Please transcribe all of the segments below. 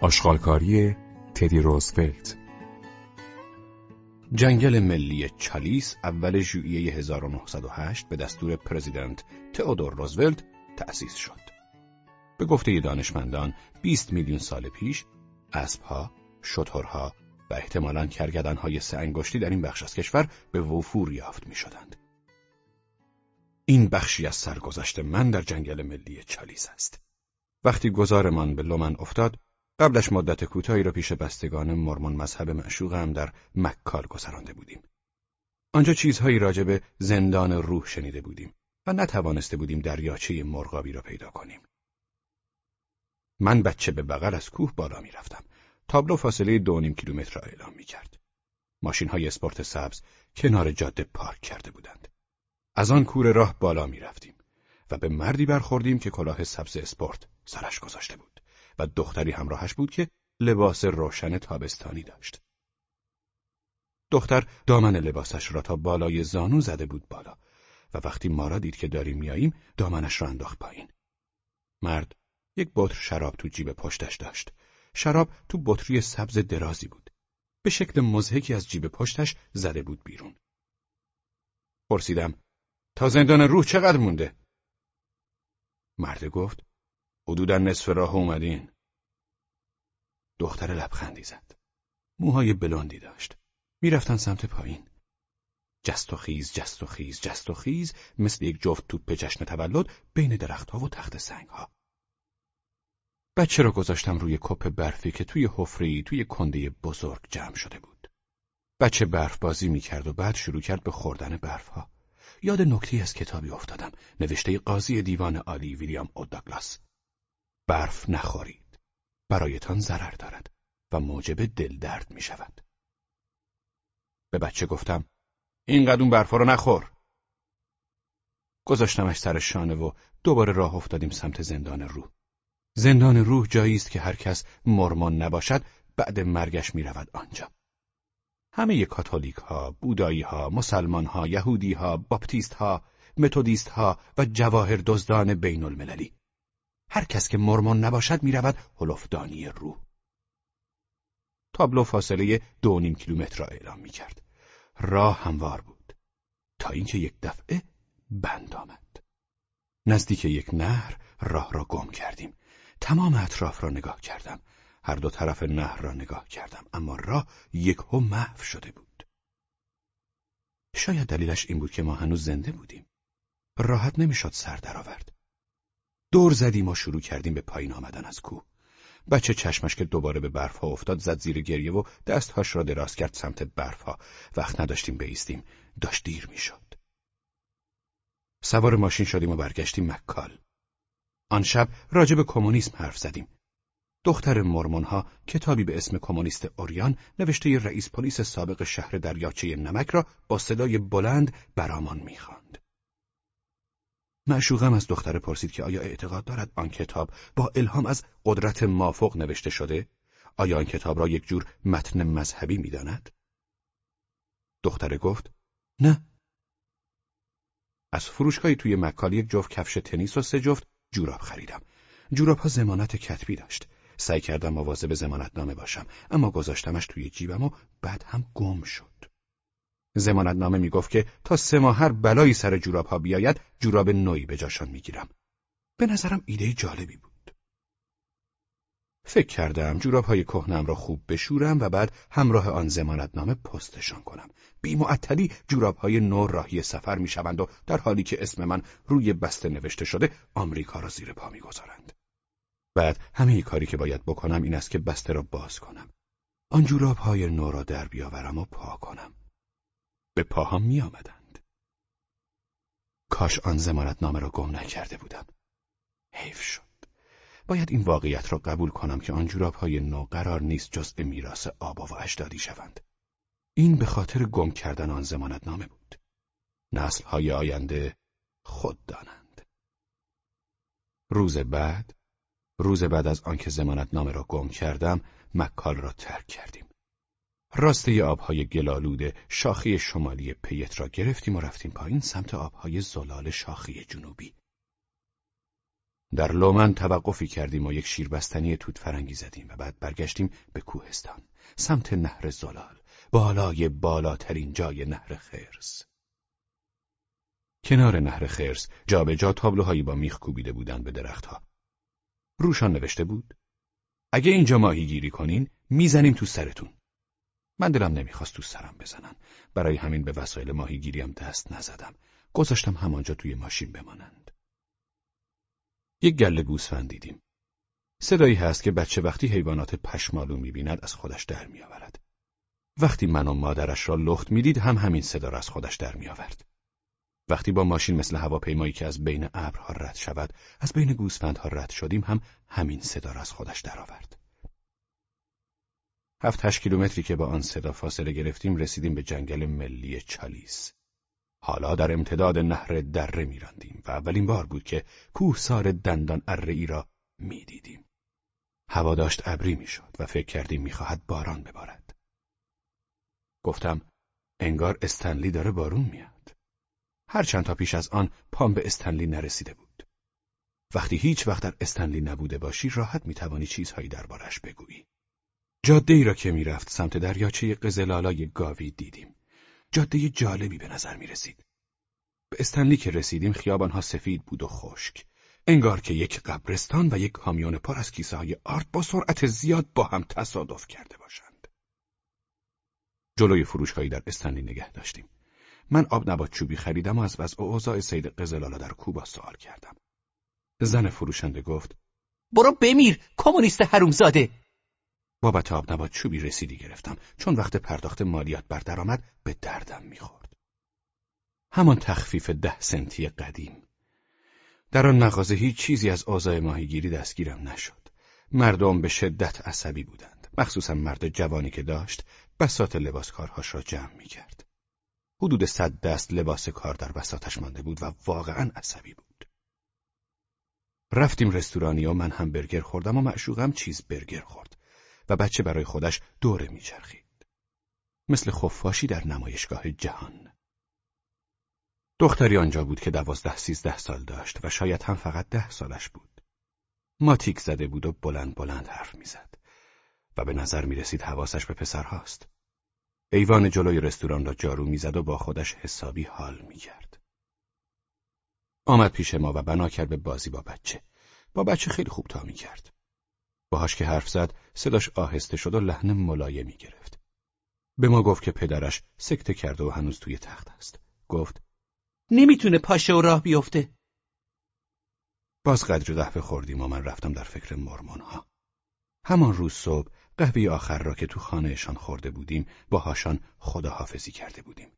آشغالکاری تدی روزولت جنگل ملی چالیس اول ژوئیه 1908 به دستور پرزیدنت تئودور روزولت تأسیس شد. به گفته دانشمندان 20 میلیون سال پیش اسبها، شترها و احتمالاً کرگدنهای سه انگشتی در این بخش از کشور به وفور یافت می‌شدند. این بخشی از سرگذشت من در جنگل ملی چالیس است. وقتی گذارمان به لومن افتاد، قبلش مدت کوتاهی را پیش بستگان مرمون مذهب معشوقم در مکال گذرانده بودیم. آنجا چیزهایی راجع به زندان روح شنیده بودیم و نتوانسته بودیم دریاچه مرغابی را پیدا کنیم. من بچه به بغل از کوه بالا می‌رفتم. تابلو فاصله دو نیم کیلومتر را اعلام می کرد. ماشین های اسپورت سبز کنار جاده پارک کرده بودند. از آن کوره راه بالا می رفتیم و به مردی برخوردیم که کلاه سبز اسپورت سرش گذاشته بود. و دختری همراهش بود که لباس روشن تابستانی داشت. دختر دامن لباسش را تا بالای زانو زده بود بالا و وقتی ما را دید که داریم میاییم دامنش را انداخت پایین. مرد یک بطر شراب تو جیب پشتش داشت. شراب تو بطری سبز درازی بود. به شکل مزهکی از جیب پشتش زده بود بیرون. پرسیدم تا زندان روح چقدر مونده؟ مرد گفت حدودا نصف راه اومدین. دختر لبخندی زد. موهای بلوندی داشت. می‌رفتن سمت پایین. جست و خیز جست و خیز جست و خیز مثل یک جفت توپ جشن تولد بین درختها و تخت سنگها. بچه را گذاشتم روی کپ برفی که توی حفری توی کنده بزرگ جمع شده بود. بچه برف بازی می‌کرد و بعد شروع کرد به خوردن برفها. یاد نکته از کتابی افتادم نوشته قاضی دیوان عالی ویلیام اوداگلاس برف نخورید. برایتان ضرر دارد و موجب دل درد می شود. به بچه گفتم این قدون برفا رو نخور. گذاشتمش سر شانه و دوباره راه افتادیم سمت زندان روح. زندان روح جایی است که هر کس مرمان نباشد بعد مرگش می رود آنجا. همه کاتولیک ها، بودایی ها، مسلمان ها، یهودی ها، باپتیست ها، متودیست ها و جواهر دزدان بین المللی. هر کس که مرمان نباشد می‌رود هلفدانی روح. تابلو فاصله دو نیم کیلومتر را اعلام می کرد. راه هموار بود. تا اینکه یک دفعه بند آمد. نزدیک یک نهر راه را گم کردیم. تمام اطراف را نگاه کردم. هر دو طرف نهر را نگاه کردم اما راه یک هم محو شده بود. شاید دلیلش این بود که ما هنوز زنده بودیم. راحت نمی‌شد سر درآورد. دور زدیم و شروع کردیم به پایین آمدن از کوه. بچه چشمش که دوباره به برفها افتاد زد زیر گریه و دستهاش را دراز کرد سمت برفها. وقت نداشتیم بیستیم. داشت دیر می‌شد. سوار ماشین شدیم و برگشتیم مکال. آن شب راجع به کمونیسم حرف زدیم. دختر مرمونها کتابی به اسم کمونیست اوریان نوشته رئیس پلیس سابق شهر دریاچه نمک را با صدای بلند برامان می‌خواند. معشوقم از دختر پرسید که آیا اعتقاد دارد آن کتاب با الهام از قدرت مافوق نوشته شده؟ آیا آن کتاب را یک جور متن مذهبی می‌داند؟ دختر گفت نه. از فروشگاهی توی مکال یک جفت کفش تنیس و سه جفت جوراب خریدم. جوراب ها زمانت کتبی داشت. سعی کردم مواظب زمانت نامه باشم اما گذاشتمش توی جیبم و بعد هم گم شد. زمانت نامه می‌گفت که تا سه ماه هر بلایی سر جوراب ها بیاید جوراب نوعی به جاشان می‌گیرم. به نظرم ایده جالبی بود. فکر کردم جوراب های کهنم را خوب بشورم و بعد همراه آن زمانت نامه پستشان کنم. بی معطلی جوراب های نو راهی سفر می‌شوند و در حالی که اسم من روی بسته نوشته شده آمریکا را زیر پا می‌گذارند. بعد همه کاری که باید بکنم این است که بسته را باز کنم. آن جوراب های نو را در بیاورم و پا کنم. به پاهم می آمدند. کاش آن زمانت نامه را گم نکرده بودم. حیف شد. باید این واقعیت را قبول کنم که آن جوراب های نو قرار نیست جزء میراث آبا و اجدادی شوند. این به خاطر گم کردن آن زمانت نامه بود. نسل های آینده خود دانند. روز بعد، روز بعد از آنکه زمانت نامه را گم کردم، مکال را ترک کردیم. راسته آبهای گلالود شاخی شمالی پیت را گرفتیم و رفتیم پایین سمت آبهای زلال شاخی جنوبی. در لومن توقفی کردیم و یک شیربستنی توت فرنگی زدیم و بعد برگشتیم به کوهستان سمت نهر زلال بالای بالاترین جای نهر خرس. کنار نهر خرس جابجا جا تابلوهایی با میخ کوبیده بودند به درختها. روشان نوشته بود اگه اینجا ماهی گیری کنین می‌زنیم تو سرتون. من دلم نمی‌خواست تو سرم بزنن. برای همین به وسایل ماهیگیریم دست نزدم. گذاشتم همانجا توی ماشین بمانند. یک گله گوسفند دیدیم صدایی هست که بچه وقتی حیوانات پشمالو می‌بیند از خودش در میآورد. وقتی من و مادرش را لخت می‌دید هم همین صدا را از خودش در میآورد. وقتی با ماشین مثل هواپیمایی که از بین ابرها رد شود از بین گوسفندها رد شدیم هم همین صدا را از خودش درآورد. هفت هشت کیلومتری که با آن صدا فاصله گرفتیم رسیدیم به جنگل ملی چالیس. حالا در امتداد نهر دره میراندیم و اولین بار بود که کوهسار دندان اره ای را می‌دیدیم. هوا داشت ابری می‌شد و فکر کردیم می‌خواهد باران ببارد. گفتم انگار استنلی داره بارون میاد. هر چند تا پیش از آن پام به استنلی نرسیده بود. وقتی هیچ وقت در استنلی نبوده باشی راحت می‌توانی چیزهایی دربارش بگویی. جاده ای را که می‌رفت سمت دریاچه قزلالای گاوی دیدیم. جاده جالبی به نظر می رسید. به استنلی که رسیدیم خیابانها سفید بود و خشک. انگار که یک قبرستان و یک کامیون پر از کیسه های آرد با سرعت زیاد با هم تصادف کرده باشند. جلوی فروشهایی در استنلی نگه داشتیم. من آب نبات چوبی خریدم و از وضع اوضاع سید قزلالا در کوبا سوال کردم. زن فروشنده گفت برو بمیر کمونیست حرومزاده بابت آب نبات چوبی رسیدی گرفتم چون وقت پرداخت مالیات بر درآمد به دردم می‌خورد. همان تخفیف ده سنتی قدیم. در آن مغازه هیچ چیزی از اوضاع ماهیگیری دستگیرم نشد. مردم به شدت عصبی بودند. مخصوصا مرد جوانی که داشت بسات لباسکارهاش را جمع می‌کرد. حدود صد دست لباس کار در بساتش مانده بود و واقعا عصبی بود. رفتیم رستورانی و من هم برگر خوردم و معشوقم چیز برگر خورد. و بچه برای خودش دوره میچرخید. مثل خفاشی در نمایشگاه جهان. دختری آنجا بود که دوازده سیزده سال داشت و شاید هم فقط ده سالش بود. ماتیک زده بود و بلند بلند حرف می‌زد و به نظر می رسید حواسش به پسرهاست. ایوان جلوی رستوران را جارو می‌زد و با خودش حسابی حال می‌کرد. آمد پیش ما و بنا کرد به بازی با بچه. با بچه خیلی خوب تا کرد. باهاش که حرف زد صداش آهسته شد و لحن ملایمی گرفت. به ما گفت که پدرش سکته کرده و هنوز توی تخت است. گفت نمی‌تونه پاشه و راه بیفته. باز قدر قهوه خوردیم و من رفتم در فکر مرمون ها. همان روز صبح قهوه آخر را که تو خانهشان خورده بودیم باهاشان خداحافظی کرده بودیم.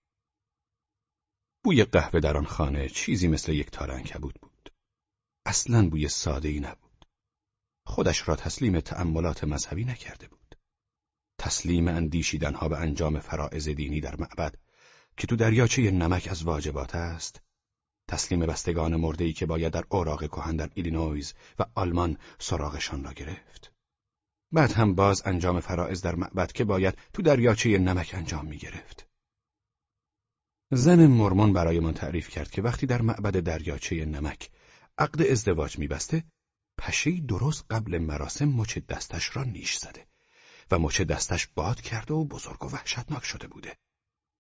بوی قهوه در آن خانه چیزی مثل یک تارنکبود بود. اصلا بوی ساده ای نبود. خودش را تسلیم تأملات مذهبی نکرده بود. تسلیم اندیشیدنها به انجام فرائض دینی در معبد که تو دریاچه نمک از واجبات است، تسلیم بستگان مردهی که باید در اوراق کهن در ایلینویز و آلمان سراغشان را گرفت. بعد هم باز انجام فرائض در معبد که باید تو دریاچه نمک انجام می گرفت. زن مرمون برایمان تعریف کرد که وقتی در معبد دریاچه نمک عقد ازدواج میبسته پشهی درست قبل مراسم مچ دستش را نیش زده و مچ دستش باد کرده و بزرگ و وحشتناک شده بوده.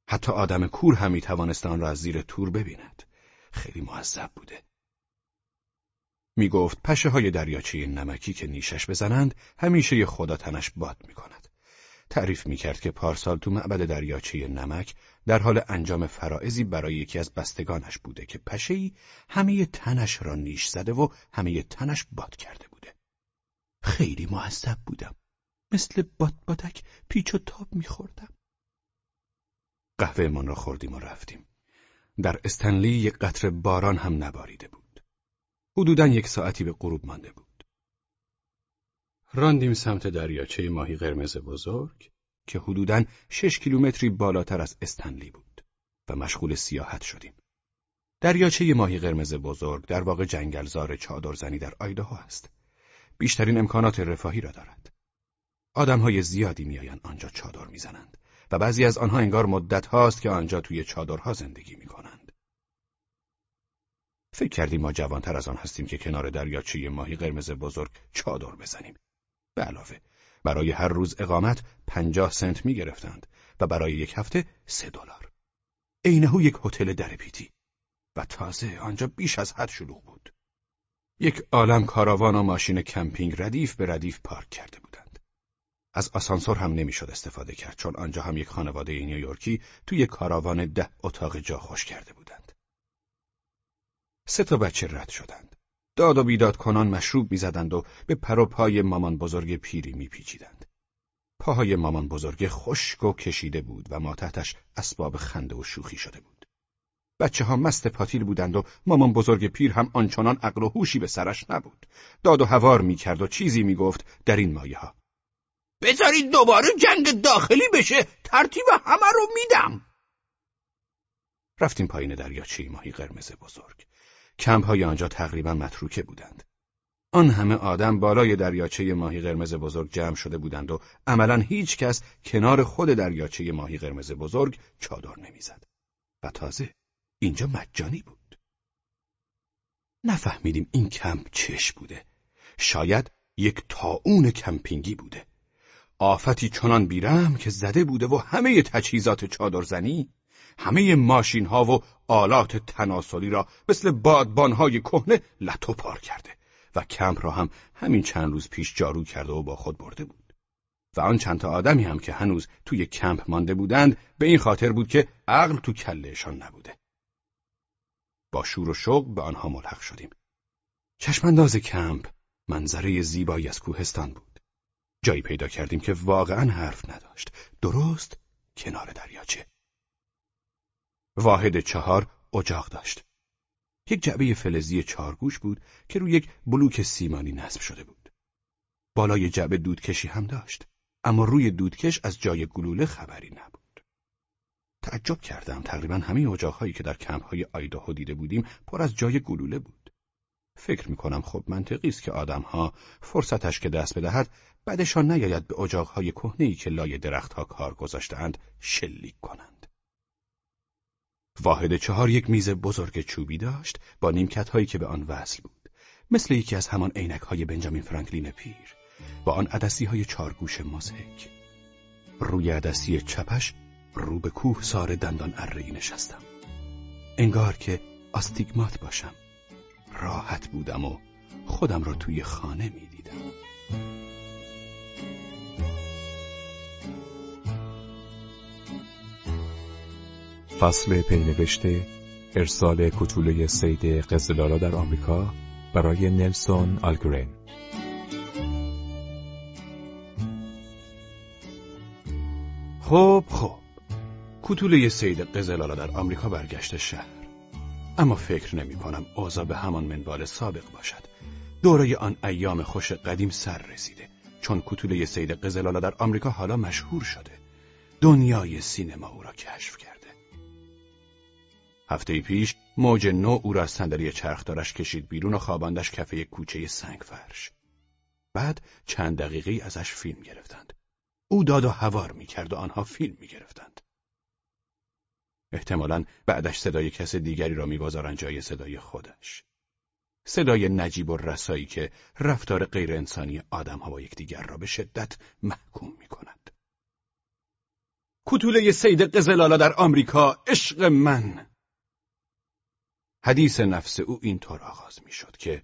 حتی آدم کور هم می آن را از زیر تور ببیند. خیلی معذب بوده. می گفت پشه های دریاچه نمکی که نیشش بزنند همیشه خدا تنش باد می کند. تعریف می کرد که پارسال تو معبد دریاچه نمک در حال انجام فرائزی برای یکی از بستگانش بوده که پشهی همه تنش را نیش زده و همه تنش باد کرده بوده. خیلی معذب بودم. مثل باد بادک پیچ و تاب میخوردم. قهوه من را خوردیم و رفتیم. در استنلی یک قطر باران هم نباریده بود. حدودا یک ساعتی به غروب مانده بود. راندیم سمت دریاچه ماهی قرمز بزرگ که حدوداً شش کیلومتری بالاتر از استنلی بود و مشغول سیاحت شدیم. دریاچه ماهی قرمز بزرگ در واقع جنگلزار چادرزنی در آیداهو است. بیشترین امکانات رفاهی را دارد. آدمهای زیادی میآیند آنجا چادر می‌زنند و بعضی از آنها انگار مدت هاست که آنجا توی چادرها زندگی می کنند. فکر کردیم ما جوانتر از آن هستیم که کنار دریاچه ماهی قرمز بزرگ چادر بزنیم. به علاوه برای هر روز اقامت پنجاه سنت می گرفتند و برای یک هفته سه دلار. عینهو یک هتل در پیتی و تازه آنجا بیش از حد شلوغ بود. یک عالم کاراوان و ماشین کمپینگ ردیف به ردیف پارک کرده بودند. از آسانسور هم نمی‌شد استفاده کرد چون آنجا هم یک خانواده نیویورکی توی کاراوان ده اتاق جا خوش کرده بودند. سه تا بچه رد شدند. داد و بیداد کنان مشروب می‌زدند و به پر و پای مامان بزرگ پیری میپیچیدند. پاهای مامان بزرگ خشک و کشیده بود و ما تحتش اسباب خنده و شوخی شده بود. بچه ها مست پاتیل بودند و مامان بزرگ پیر هم آنچنان عقل و هوشی به سرش نبود. داد و هوار می‌کرد و چیزی می‌گفت در این مایه ها. بذارید دوباره جنگ داخلی بشه ترتیب همه رو میدم. رفتیم پایین دریاچه ماهی قرمز بزرگ. کمپ های آنجا تقریبا متروکه بودند. آن همه آدم بالای دریاچه ماهی قرمز بزرگ جمع شده بودند و عملا هیچ کس کنار خود دریاچه ماهی قرمز بزرگ چادر نمی‌زد. و تازه اینجا مجانی بود. نفهمیدیم این کمپ چش بوده. شاید یک تاون کمپینگی بوده. آفتی چنان بیرم که زده بوده و همه تجهیزات چادرزنی همه ماشین ها و آلات تناسلی را مثل بادبانهای کهنه لطو پار کرده و کمپ را هم همین چند روز پیش جارو کرده و با خود برده بود. و آن چند تا آدمی هم که هنوز توی کمپ مانده بودند به این خاطر بود که عقل تو کلهشان نبوده. با شور و شوق به آنها ملحق شدیم. چشمانداز کمپ منظره زیبایی از کوهستان بود. جایی پیدا کردیم که واقعا حرف نداشت. درست کنار دریاچه. واحد چهار اجاق داشت. یک جعبه فلزی چارگوش بود که روی یک بلوک سیمانی نصب شده بود. بالای جعبه دودکشی هم داشت، اما روی دودکش از جای گلوله خبری نبود. تعجب کردم تقریبا همه اجاقهایی که در کمپهای آیداهو دیده بودیم پر از جای گلوله بود. فکر می‌کنم خب منطقی است که آدمها فرصتش که دست بدهد بعدشان نیاید به اجاقهای کهنه‌ای که لای درختها کار گذاشتهاند شلیک کنند. واحد چهار یک میز بزرگ چوبی داشت با نیمکت هایی که به آن وصل بود مثل یکی از همان عینک های بنجامین فرانکلین پیر با آن عدسی های چارگوش مزهک روی عدسی چپش رو به کوه سار دندان اره نشستم. انگار که آستیگمات باشم. راحت بودم و خودم را توی خانه می‌دیدم. فصل پینوشته ارسال کتوله سید قزلالا در آمریکا برای نلسون آلگرین. خب خب. کتوله سید قزلالا در آمریکا برگشت شهر. اما فکر نمی کنم اوضاع به همان منوال سابق باشد. دوره آن ایام خوش قدیم سر رسیده. چون کتوله سید قزلالا در آمریکا حالا مشهور شده. دنیای سینما او را کشف کرد. هفته پیش موج نو او را از صندلی چرخدارش کشید بیرون و خواباندش کف یک کوچه سنگ فرش. بعد چند دقیقه ازش فیلم گرفتند. او داد و هوار می‌کرد و آنها فیلم می‌گرفتند. احتمالا بعدش صدای کس دیگری را می‌گذارند جای صدای خودش. صدای نجیب و رسایی که رفتار غیر انسانی آدم ها با یکدیگر را به شدت محکوم می کند. کتوله سید قزلالا در آمریکا عشق من حدیث نفس او اینطور آغاز می شد که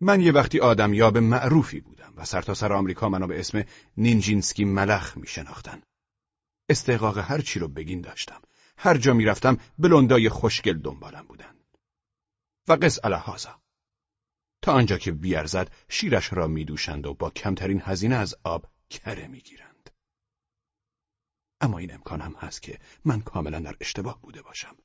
من یه وقتی آدم یاب معروفی بودم و سرتاسر سر آمریکا منو به اسم نینجینسکی ملخ می شناختن. استحقاق هر چی رو بگین داشتم. هر جا می رفتم بلندای خوشگل دنبالم بودن. و قص الهازا. تا آنجا که بیارزد شیرش را می دوشند و با کمترین هزینه از آب کره می گیرند. اما این امکان هم هست که من کاملا در اشتباه بوده باشم.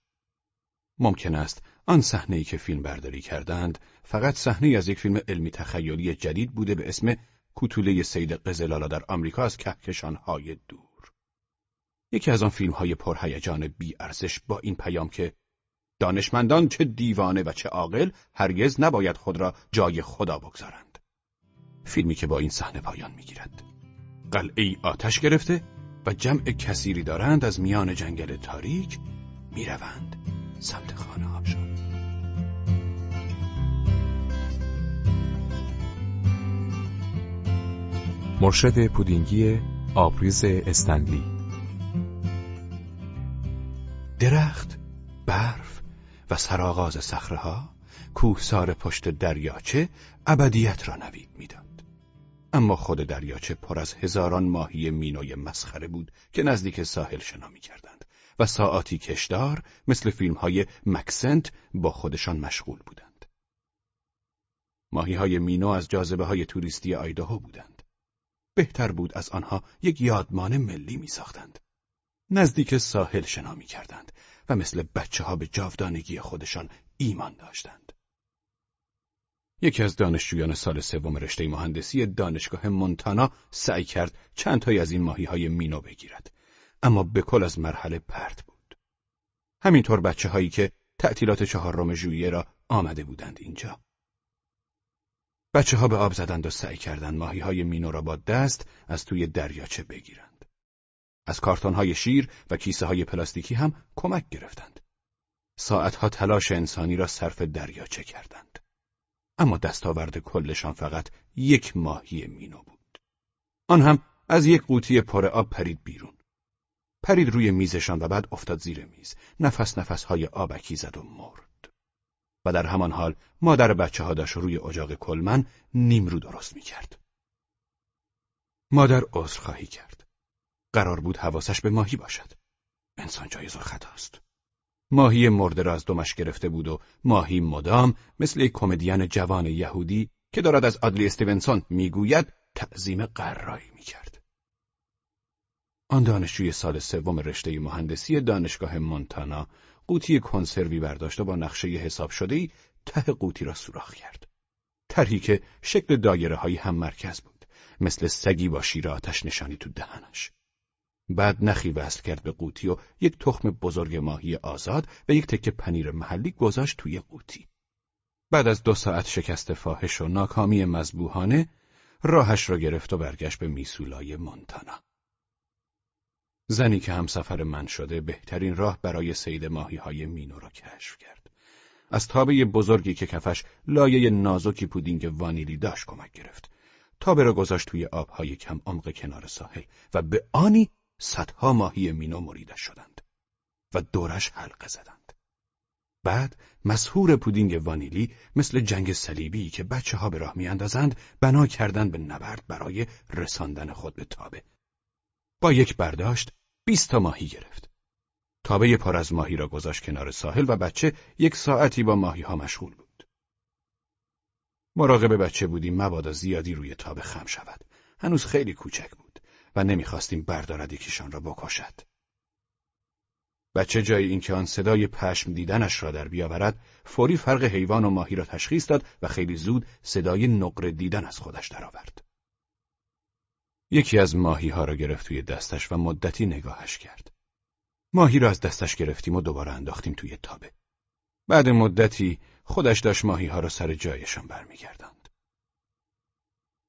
ممکن است آن صحنه‌ای که فیلم برداری کردند فقط صحنه از یک فیلم علمی تخیلی جدید بوده به اسم کوتوله سید قزلالا در آمریکا از کهکشانهای دور. یکی از آن فیلم های پرهیجان بی ارزش با این پیام که دانشمندان چه دیوانه و چه عاقل هرگز نباید خود را جای خدا بگذارند. فیلمی که با این صحنه پایان می‌گیرد. قلعه آتش گرفته و جمع کثیری دارند از میان جنگل تاریک می‌روند. سمت خانه آب شد مرشد پودینگی آبریز استنلی درخت، برف و سرآغاز سخره کوهسار پشت دریاچه ابدیت را نوید می‌داد. اما خود دریاچه پر از هزاران ماهی مینوی مسخره بود که نزدیک ساحل شنا می کردن. و ساعاتی کشدار مثل فیلم های مکسنت با خودشان مشغول بودند. ماهی های مینو از جاذبه های توریستی آیداهو بودند. بهتر بود از آنها یک یادمان ملی می ساختند. نزدیک ساحل شنا می کردند و مثل بچه ها به جاودانگی خودشان ایمان داشتند. یکی از دانشجویان سال سوم رشته مهندسی دانشگاه مونتانا سعی کرد چند تای از این ماهی های مینو بگیرد اما به کل از مرحله پرت بود. همینطور بچه هایی که تعطیلات چهارم ژوئیه را آمده بودند اینجا. بچه ها به آب زدند و سعی کردند ماهی های مینو را با دست از توی دریاچه بگیرند. از کارتون های شیر و کیسه های پلاستیکی هم کمک گرفتند. ساعتها تلاش انسانی را صرف دریاچه کردند. اما دستاورد کلشان فقط یک ماهی مینو بود. آن هم از یک قوطی پر آب پرید بیرون. پرید روی میزشان و بعد افتاد زیر میز. نفس نفس های آبکی زد و مرد. و در همان حال مادر بچه ها داشت روی اجاق کلمن نیمرو درست می کرد. مادر خواهی کرد. قرار بود حواسش به ماهی باشد. انسان جایز خطاست. ماهی مرده را از دمش گرفته بود و ماهی مدام مثل یک کمدین جوان یهودی که دارد از آدلی استیونسون می‌گوید تعظیم قرایی می‌کرد. آن دانشجوی سال سوم رشته مهندسی دانشگاه مونتانا قوطی کنسروی برداشت و با نقشه حساب شده ته قوطی را سوراخ کرد. طرحی که شکل دایره های هم مرکز بود مثل سگی با شیر آتش نشانی تو دهنش. بعد نخی وصل کرد به قوطی و یک تخم بزرگ ماهی آزاد و یک تکه پنیر محلی گذاشت توی قوطی. بعد از دو ساعت شکست فاحش و ناکامی مذبوحانه راهش را گرفت و برگشت به میسولای مونتانا. زنی که همسفر من شده بهترین راه برای سید ماهی های مینو را کشف کرد. از تابه بزرگی که کفش لایه نازکی پودینگ وانیلی داشت کمک گرفت. تابه را گذاشت توی آبهای کم عمق کنار ساحل و به آنی صدها ماهی مینو مریدش شدند و دورش حلقه زدند. بعد مسهور پودینگ وانیلی مثل جنگ صلیبی که بچه ها به راه میاندازند بنا کردند به نبرد برای رساندن خود به تابه. با یک برداشت بیست تا ماهی گرفت. تابه پر از ماهی را گذاشت کنار ساحل و بچه یک ساعتی با ماهی ها مشغول بود. مراقب بچه بودیم مبادا زیادی روی تابه خم شود. هنوز خیلی کوچک بود. و نمی‌خواستیم بردارد یکیشان را بکشد. بچه جای اینکه آن صدای پشم دیدنش را در بیاورد فوری فرق حیوان و ماهی را تشخیص داد و خیلی زود صدای نقره دیدن از خودش درآورد. یکی از ماهی ها را گرفت توی دستش و مدتی نگاهش کرد. ماهی را از دستش گرفتیم و دوباره انداختیم توی تابه. بعد مدتی خودش داشت ماهی ها را سر جایشان برمیگرداند.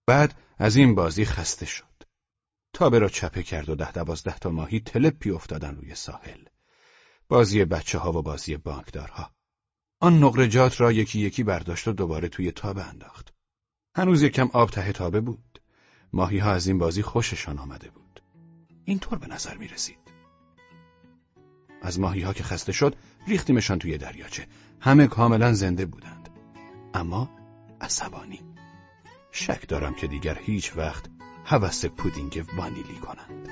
بعد از این بازی خسته شد. تابه را چپه کرد و ده دوازده تا ماهی تلپی افتادن روی ساحل. بازی بچه ها و بازی بانکدارها. آن نقرجات را یکی یکی برداشت و دوباره توی تابه انداخت. هنوز یکم آب ته تابه بود. ماهی ها از این بازی خوششان آمده بود. اینطور به نظر می رسید. از ماهی ها که خسته شد ریختیمشان توی دریاچه. همه کاملا زنده بودند. اما عصبانی. شک دارم که دیگر هیچ وقت هوس پودینگ وانیلی کنند